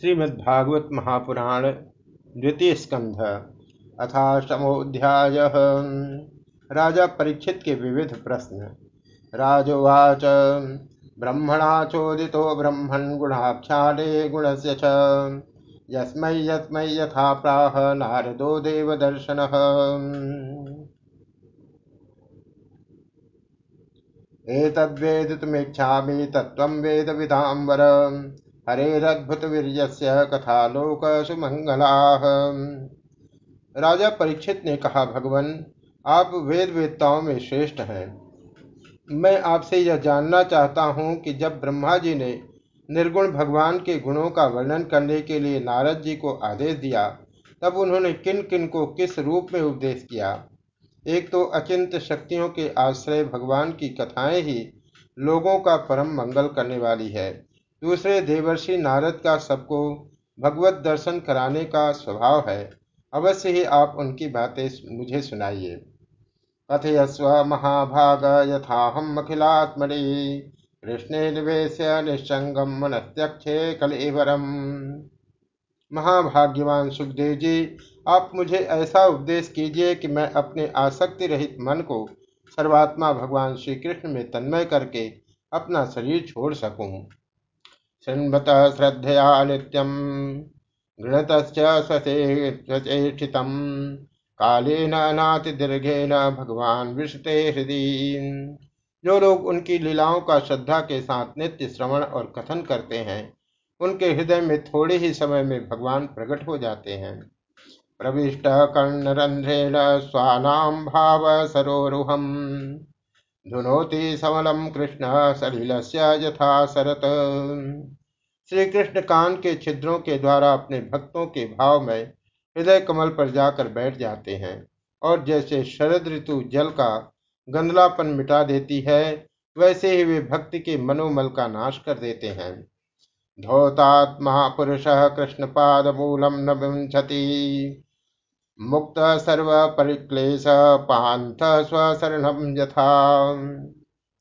श्रीमद्भागवत महापुराण द्वितीय स्कंध अथाष्टमोध्याय राजा परीक्षित के विविध प्रश्न। राजोवाच, ब्रह्मणा चोदितो ब्रह्मण गुणाख्याले गुणस्य च। यस्मै यस्मै यथा प्राह नारदो देवदर्शनः। एतद्वेदितुमिच्छामि तत्त्वं वेदविदाम्बर हरेरद्भुत वीर्य कथा लोक सुमंगला राजा परीक्षित ने कहा, भगवान, आप वेद वेदताओं में श्रेष्ठ हैं। मैं आपसे यह जानना चाहता हूँ कि जब ब्रह्मा जी ने निर्गुण भगवान के गुणों का वर्णन करने के लिए नारद जी को आदेश दिया, तब उन्होंने किन किन को किस रूप में उपदेश किया? एक तो अचिंत शक्तियों के आश्रय भगवान की कथाएँ ही लोगों का परम मंगल करने वाली है। दूसरे देवर्षि नारद का सबको भगवत दर्शन कराने का स्वभाव है। अवश्य ही आप उनकी बातें मुझे सुनाइए। कथयस्व महाभाग यथाहम अखिलात्मनि। कृष्ण निवेश निश्चंगम मनस्त्यक्षे कलेवरम। महाभाग्यवान सुखदेव जी, आप मुझे ऐसा उपदेश कीजिए कि मैं अपने आसक्ति रहित मन को सर्वात्मा भगवान श्री कृष्ण में तन्मय करके अपना शरीर छोड़ सकूँ। शृण्वत श्रद्धया नित्यं गृणतश्च स्वचेष्टितं कालेन अनातिदीर्घेन भगवान विशते हृदय जो लोग उनकी लीलाओं का श्रद्धा के साथ नित्य श्रवण और कथन करते हैं, उनके हृदय में थोड़े ही समय में भगवान प्रकट हो जाते हैं। प्रविष्ट कर्णरंध्रेण स्वानाम भाव सरोरुहम। धुनोति समलम कृष्ण सलिल यथा शरत श्री कृष्ण कान के छिद्रों के द्वारा अपने भक्तों के भाव में हृदय कमल पर जाकर बैठ जाते हैं और जैसे शरद ऋतु जल का गंदलापन मिटा देती है, वैसे ही वे भक्ति के मनोमल का नाश कर देते हैं। धौतात्मा पुरुष कृष्ण पाद मूलम न मुक्त सर्व परिक्लेश पांथ स्वशरणम यथा।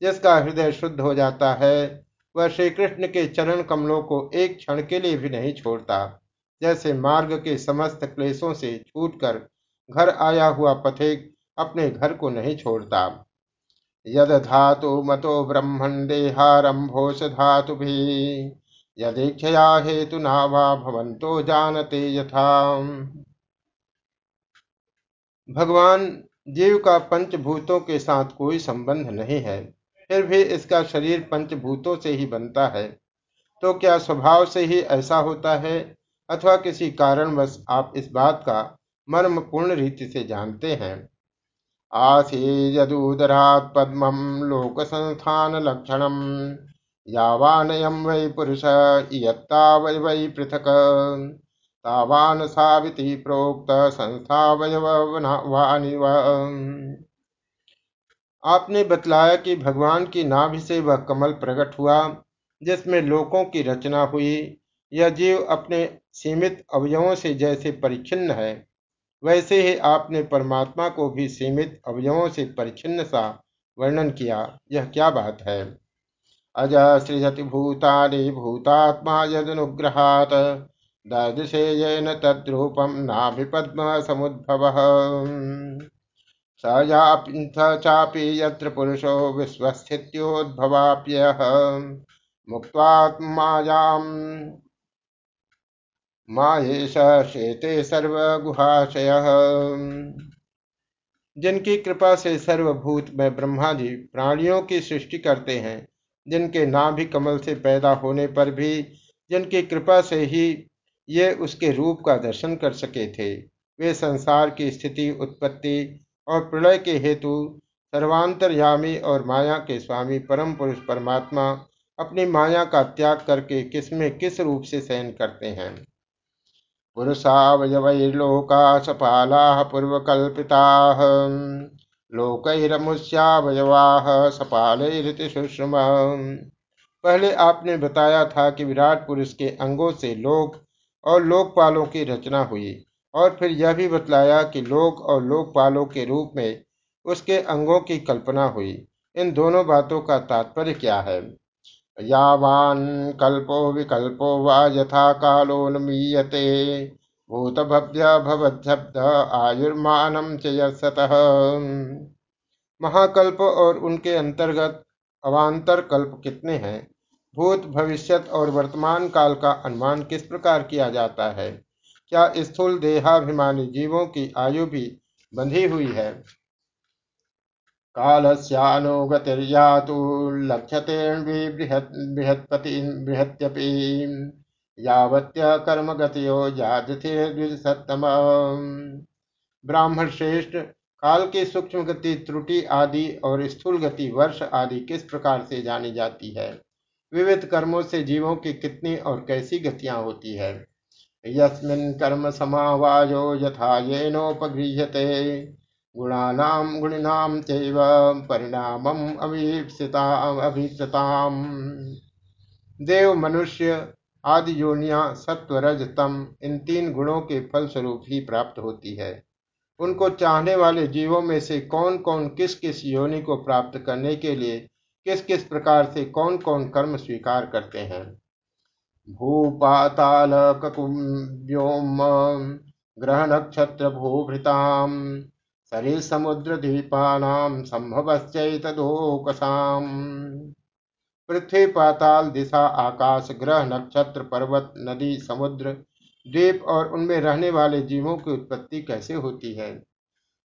जिसका हृदय शुद्ध हो जाता है वह श्री कृष्ण के चरण कमलों को एक क्षण के लिए भी नहीं छोड़ता। जैसे मार्ग के समस्त क्लेशों से छूटकर घर आया हुआ पथिक अपने घर को नहीं छोड़ता। यद धातु मतो ब्रह्मण देहारंभोष धातु भी यदीक्षया हेतु नावा भवंतो जानते यथा। भगवान जीव का पंचभूतों के साथ कोई संबंध नहीं है। फिर भी इसका शरीर पंचभूतों से ही बनता है। तो क्या स्वभाव से ही ऐसा होता है? अथवा किसी कारणवश आप इस बात का मर्म पूर्ण रीति से जानते हैं? आसी यदूदरात पद्म लोक संस्थान लक्षणम यावानयम वै पुरुष इयत्ता वै वै पृथक। तावान साविति प्रोक्त संस्था संस्थावयवानिव आपने बतलाया कि भगवान की नाभि से वह कमल प्रकट हुआ, जिसमें लोकों की रचना हुई। यह जीव अपने सीमित अवयवों से जैसे परिच्छिन्न है, वैसे ही आपने परमात्मा को भी सीमित अवयवों से परिच्छिन्न सा वर्णन किया। यह क्या बात है? अज सृजति भूतानि भूतात्मा यदनुग्रहात ददृशेयेन तद्रूपं नाभिपद्मसमुद्भवः। स चापि यत्र पुरुषो मायेश शेते जिनकी कृपा से सर्वभूत में ब्रह्मा जी प्राणियों की सृष्टि करते हैं, जिनके नाभि कमल से पैदा होने पर भी, जिनकी कृपा से ही ये उसके रूप का दर्शन कर सके थे, वे संसार की स्थिति, उत्पत्ति और प्रलय के हेतु सर्वांतरयामी और माया के स्वामी परम पुरुष परमात्मा अपनी माया का त्याग करके किसमें किस रूप से शयन करते हैं। पुरुषावयवैर्लोका सपाला पूर्वकल्पिता, लोकैरमुष्यावयवा सपालैरिति सुश्रुम। पहले आपने बताया था कि विराट पुरुष के अंगों से लोक और लोकपालों की रचना हुई। और फिर यह भी बतलाया कि लोक और लोकपालों के रूप में उसके अंगों की कल्पना हुई। इन दोनों बातों का तात्पर्य क्या है? यावान कल्पो विकल्पो वा यथा कालोन्मीयते। भूतभव्य भवद्भ्य आयुर्मानम च यतः महाकल्प और उनके अंतर्गत अवान्तर कल्प कितने हैं? भूत, भविष्यत और वर्तमान काल का अनुमान किस प्रकार किया जाता है? क्या स्थूल देहाभिमानी जीवों की आयु भी बंधी हुई है? कालस्यानुगतिर्यातु लक्ष्यते बृहत्पति यावत्य ब्राह्मण श्रेष्ठ काल की सूक्ष्म गति त्रुटि आदि और स्थूल गति वर्ष आदि किस प्रकार से जानी जाती है? विविध कर्मों से जीवों की कितनी और कैसी गतियाँ होती है? यस्मिन् कर्म समावायो यथा येनोपगृह्यते। गुणानाम गुणिनाम चैव अभीप्सताम देव मनुष्य आदि योनिया सत्व रज तम इन तीन गुणों के फल स्वरूप ही प्राप्त होती है। उनको चाहने वाले जीवों में से कौन कौन किस किस योनि को प्राप्त करने के लिए किस किस प्रकार से कौन कौन कर्म स्वीकार करते हैं? भूपाताल ककुव्योम ग्रह नक्षत्र भूभृताम शरीर समुद्र द्वीपानाम संभवश्चैतदोकसाम पृथ्वी पाताल दिशा आकाश, ग्रह, नक्षत्र, पर्वत, नदी, समुद्र, द्वीप और उनमें रहने वाले जीवों की उत्पत्ति कैसे होती है?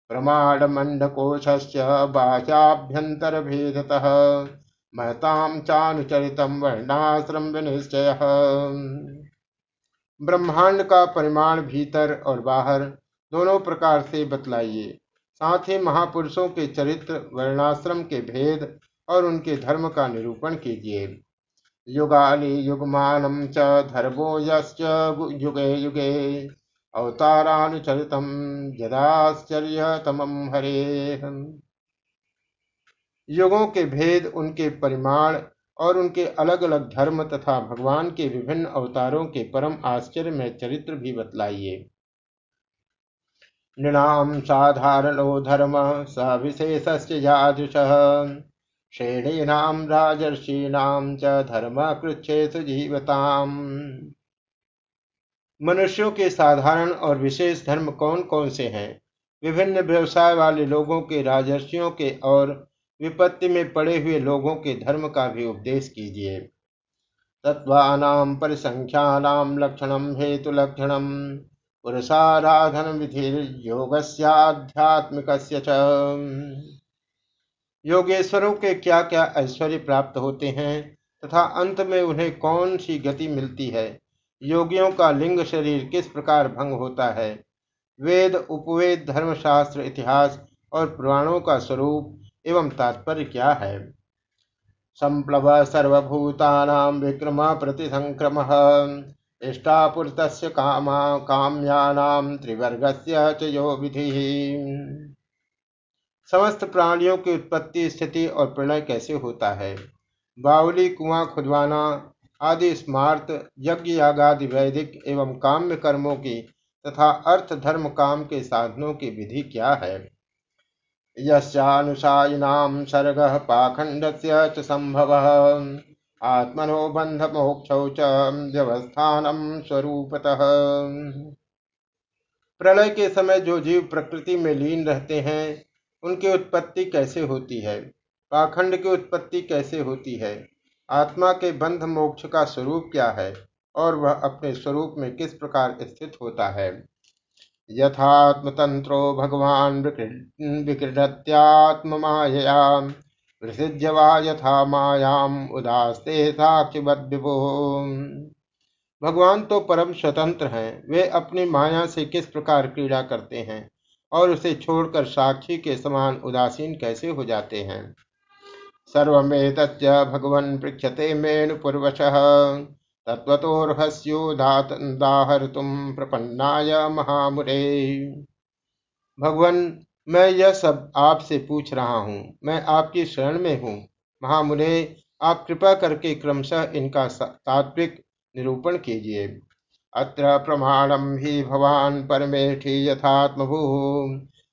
प्रमाण मंडकोश बाह्याभ्यंतर भेदतः महताम चानुचरितम वर्णाश्रम विनिश्चय। ब्रह्मांड का परिमाण भीतर और बाहर दोनों प्रकार से बतलाइए। साथ ही महापुरुषों के चरित्र, वर्णाश्रम के भेद और उनके धर्म का निरूपण कीजिए। युगाली युगमानम च धर्मो युगे युगे। अवतारानुचरितम तमम हरे। युगों के भेद, उनके परिमाण और उनके अलग अलग धर्म तथा भगवान के विभिन्न अवतारों के परम आश्चर्य में चरित्र भी बतलाइए। नृणाम साधारणो धर्म स विशेष यादृश। श्रेणीनाम राजर्षीणाम च धर्म कृच्छेषु जीवताम। मनुष्यों के साधारण और विशेष धर्म कौन कौन से हैं? विभिन्न व्यवसाय वाले लोगों के राजर्षियों के और विपत्ति में पड़े हुए लोगों के धर्म का भी उपदेश कीजिए। तत्वानाम परिसंख्यानाम लक्षणम हेतु लक्षणम पुरुषाराधन विधि योगस्याध्यात्मिक योगेश्वरों के क्या क्या ऐश्वर्य प्राप्त होते हैं तथा अंत में उन्हें कौन सी गति मिलती है? योगियों का लिंग शरीर किस प्रकार भंग होता है? वेद, उपवेद, धर्मशास्त्र, इतिहास और पुराणों का स्वरूप एवं तात्पर्य क्या है? संप्लव सर्वभूतानाम विक्रम प्रतिसंक्रम। इष्टापुरतस्य कामा काम्यानाम त्रिवर्गस्य च यो विधि। समस्त प्राणियों की उत्पत्ति, स्थिति और प्रलय कैसे होता है? बावली, कुआँ, खुदवाना आदि स्मार्त, यज्ञ, यागादि वैदिक एवं काम्य कर्मों की तथा अर्थ, धर्म, काम के साधनों की विधि क्या है? यशानुसायिनाम सर्ग पाखंड संभव आत्मनो बंध मोक्ष व्यवस्थानम स्वरूपतः। प्रलय के समय जो जीव प्रकृति में लीन रहते हैं, उनकी उत्पत्ति कैसे होती है? पाखंड की उत्पत्ति कैसे होती है? आत्मा के बंध मोक्ष का स्वरूप क्या है? और वह अपने स्वरूप में किस प्रकार स्थित होता है? यथात्मतंत्रो भगवान विकृत्यात्म माया प्रसिद्ध वा यथा मायाम, उदास्ते साक्षिवद भगवान तो परम स्वतंत्र हैं। वे अपनी माया से किस प्रकार क्रीड़ा करते हैं और उसे छोड़कर साक्षी के समान उदासीन कैसे हो जाते हैं? सर्वेत भगवन पृक्षते मेणुपूर्वश तत्वतोर्हस्योदाहर तुम प्रपन्नाय महामुरे। भगवान, मैं यह सब आपसे पूछ रहा हूँ। मैं आपकी शरण में हूँ। महामुने आप कृपा करके क्रमशः इनका तात्विक निरूपण कीजिए। अत्र प्रमाणम ही भवान परमेठी यथात्मभू।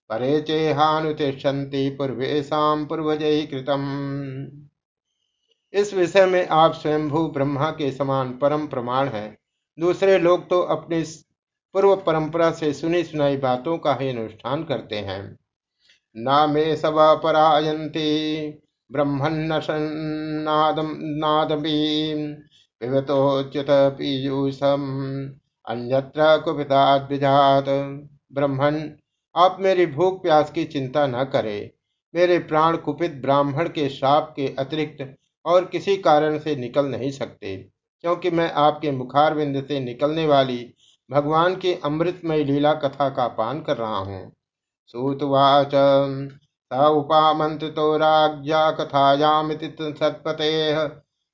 परे चेहानुतिष्ठन्ति पूर्वेशा पूर्वज कृतम। इस विषय में आप स्वयंभू ब्रह्मा के समान परम प्रमाण है। दूसरे लोग तो अपनी पूर्व परंपरा से सुनी सुनाई बातों का ही अनुष्ठान करते हैं। परायन्ति ब्रह्मन्नदमी विवतोच्युत पीयूषम, अन्यत्र कुपिताद्विजात। ब्रह्मण आप मेरी भूख प्यास की चिंता न करें। मेरे प्राण कुपित ब्राह्मण के श्राप के अतिरिक्त और किसी कारण से निकल नहीं सकते, क्योंकि मैं आपके मुखारविंद से निकलने वाली भगवान की अमृतमय लीला कथा का पान कर रहा हूँ। सूतवाच, स उपामंत्रितो राज्ञा कथायामिति सत्पते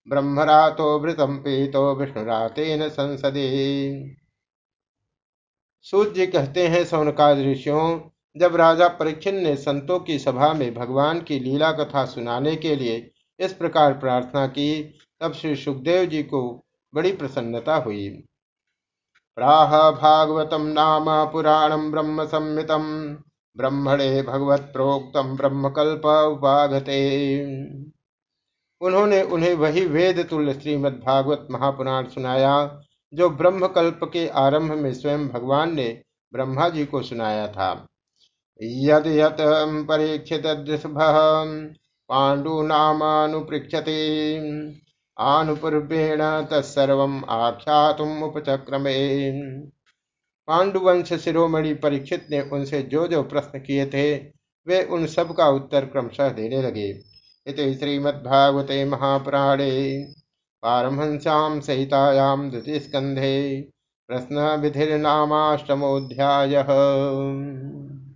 ब्रह्मरातो वृतम पीतो विष्णुरातेन संसदे। सूत जी कहते हैं सौनकाद ऋषियों जब राजा परीक्षित ने संतों की सभा में भगवान की लीला कथा सुनाने के लिए इस प्रकार प्रार्थना की, तब श्री सुखदेव जी को बड़ी प्रसन्नता हुई। प्राह भागवतम नाम पुराणम ब्रह्म संहितम ब्रह्मणे भगवत प्रोक्तम ब्रह्मकल्प उपागते। उन्होंने उन्हें वही वेद तुल्य श्रीमद भागवत महापुराण सुनाया, जो ब्रह्मकल्प के आरंभ में स्वयं भगवान ने ब्रह्मा जी को सुनाया था। यद यत परीक्षित पाण्डूनामानुपृक्षते आनुपूर्वेण तत्सर्व आख्यातुम उपचक्रमे। पांडुवंश शिरोमणि परीक्षित ने उनसे जो जो प्रश्न किए थे, वे उन सब का उत्तर क्रमशः देने लगे। इति श्रीमद्भागवते महापुराणे पारमहंस्यां सहितायां प्रश्न विधिर्नामाष्टमोऽध्यायः